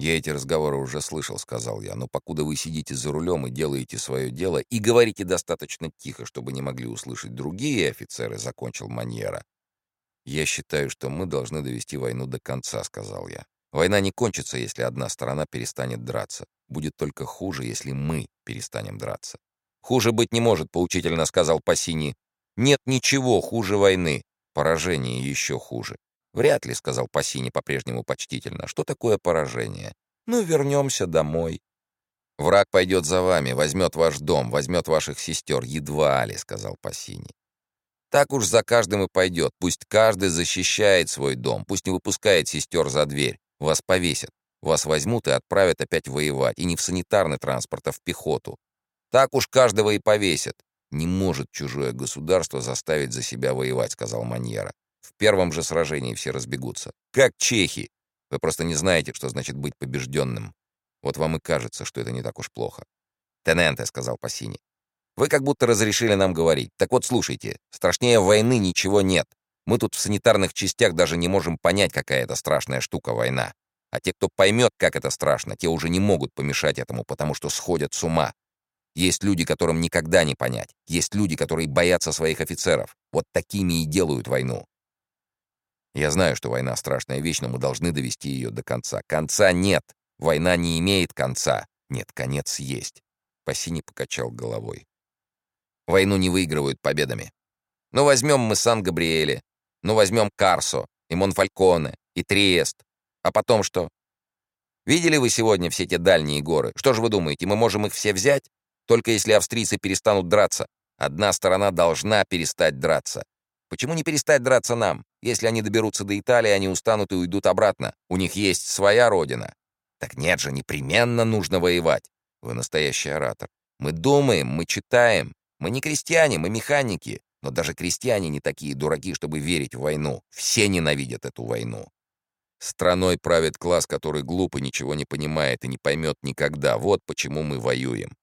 «Я эти разговоры уже слышал», — сказал я, «но покуда вы сидите за рулем и делаете свое дело, и говорите достаточно тихо, чтобы не могли услышать другие офицеры», — закончил Маньера. «Я считаю, что мы должны довести войну до конца», — сказал я. «Война не кончится, если одна сторона перестанет драться. Будет только хуже, если мы перестанем драться». «Хуже быть не может», — поучительно сказал Пассини. «Нет ничего хуже войны. Поражение еще хуже. «Вряд ли», — сказал Пассини по-прежнему почтительно. «Что такое поражение? Ну, вернемся домой». «Враг пойдет за вами, возьмет ваш дом, возьмет ваших сестер. Едва ли», — сказал Пассини. «Так уж за каждым и пойдет. Пусть каждый защищает свой дом, пусть не выпускает сестер за дверь. Вас повесят. Вас возьмут и отправят опять воевать. И не в санитарный транспорт, а в пехоту. Так уж каждого и повесят. Не может чужое государство заставить за себя воевать», — сказал Маньера. Первом же сражении все разбегутся. Как чехи! Вы просто не знаете, что значит быть побежденным. Вот вам и кажется, что это не так уж плохо. «Тененте», — сказал Пассини, — «вы как будто разрешили нам говорить. Так вот, слушайте, страшнее войны ничего нет. Мы тут в санитарных частях даже не можем понять, какая это страшная штука война. А те, кто поймет, как это страшно, те уже не могут помешать этому, потому что сходят с ума. Есть люди, которым никогда не понять. Есть люди, которые боятся своих офицеров. Вот такими и делают войну. Я знаю, что война — страшная вещь, но мы должны довести ее до конца. Конца нет. Война не имеет конца. Нет, конец есть. Пассини покачал головой. Войну не выигрывают победами. Ну, возьмем мы Сан-Габриэле, ну, возьмем Карсо, и Монфальконе, и Триест. А потом что? Видели вы сегодня все те дальние горы? Что же вы думаете, мы можем их все взять? Только если австрийцы перестанут драться. Одна сторона должна перестать драться. Почему не перестать драться нам? Если они доберутся до Италии, они устанут и уйдут обратно. У них есть своя родина. Так нет же, непременно нужно воевать. Вы настоящий оратор. Мы думаем, мы читаем. Мы не крестьяне, мы механики. Но даже крестьяне не такие дураки, чтобы верить в войну. Все ненавидят эту войну. Страной правит класс, который глупо ничего не понимает и не поймет никогда. Вот почему мы воюем.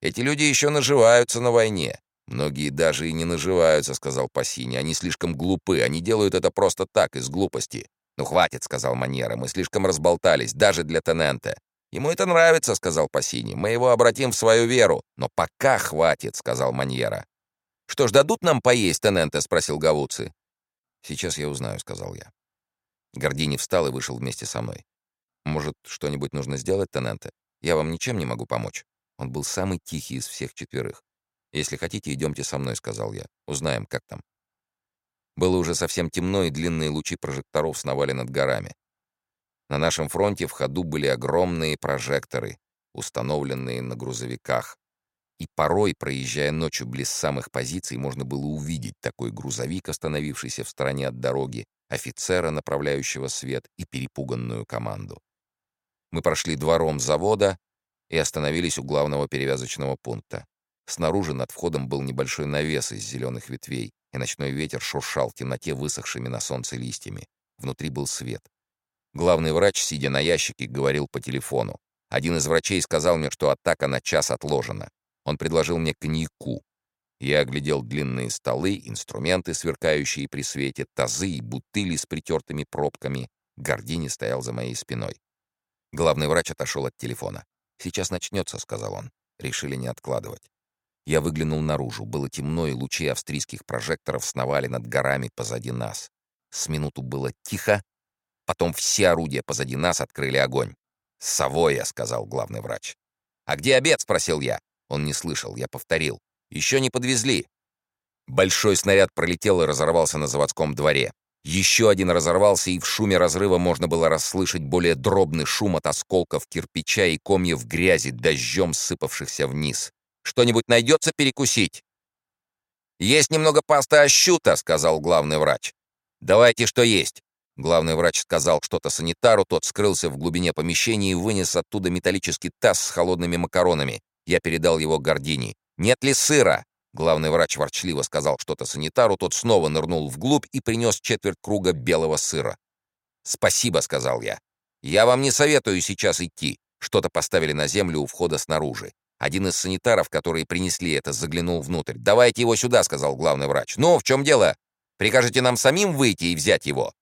Эти люди еще наживаются на войне. «Многие даже и не наживаются», — сказал Пассини. «Они слишком глупы. Они делают это просто так, из глупости». «Ну, хватит», — сказал Маньера. «Мы слишком разболтались, даже для Тененте». «Ему это нравится», — сказал Пассини. «Мы его обратим в свою веру». «Но пока хватит», — сказал Маньера. «Что ж, дадут нам поесть, Тененте?» — спросил Гавуци. «Сейчас я узнаю», — сказал я. Гордини встал и вышел вместе со мной. «Может, что-нибудь нужно сделать, Тененте? Я вам ничем не могу помочь». Он был самый тихий из всех четверых. «Если хотите, идемте со мной», — сказал я. «Узнаем, как там». Было уже совсем темно, и длинные лучи прожекторов сновали над горами. На нашем фронте в ходу были огромные прожекторы, установленные на грузовиках. И порой, проезжая ночью близ самых позиций, можно было увидеть такой грузовик, остановившийся в стороне от дороги, офицера, направляющего свет, и перепуганную команду. Мы прошли двором завода и остановились у главного перевязочного пункта. Снаружи над входом был небольшой навес из зеленых ветвей, и ночной ветер шуршал в темноте высохшими на солнце листьями. Внутри был свет. Главный врач, сидя на ящике, говорил по телефону. Один из врачей сказал мне, что атака на час отложена. Он предложил мне коньяку. Я оглядел длинные столы, инструменты, сверкающие при свете, тазы и бутыли с притертыми пробками. Гордини стоял за моей спиной. Главный врач отошел от телефона. «Сейчас начнется», — сказал он. Решили не откладывать. Я выглянул наружу. Было темно, и лучи австрийских прожекторов сновали над горами позади нас. С минуту было тихо. Потом все орудия позади нас открыли огонь. «Савоя», — сказал главный врач. «А где обед?» — спросил я. Он не слышал. Я повторил. «Еще не подвезли». Большой снаряд пролетел и разорвался на заводском дворе. Еще один разорвался, и в шуме разрыва можно было расслышать более дробный шум от осколков кирпича и комьев грязи, дождем сыпавшихся вниз. Что-нибудь найдется перекусить?» «Есть немного пасты ощута», — сказал главный врач. «Давайте, что есть». Главный врач сказал что-то санитару, тот скрылся в глубине помещения и вынес оттуда металлический таз с холодными макаронами. Я передал его Гордини. «Нет ли сыра?» Главный врач ворчливо сказал что-то санитару, тот снова нырнул вглубь и принес четверть круга белого сыра. «Спасибо», — сказал я. «Я вам не советую сейчас идти». Что-то поставили на землю у входа снаружи. Один из санитаров, которые принесли это, заглянул внутрь. «Давайте его сюда», — сказал главный врач. «Ну, в чем дело? Прикажете нам самим выйти и взять его?»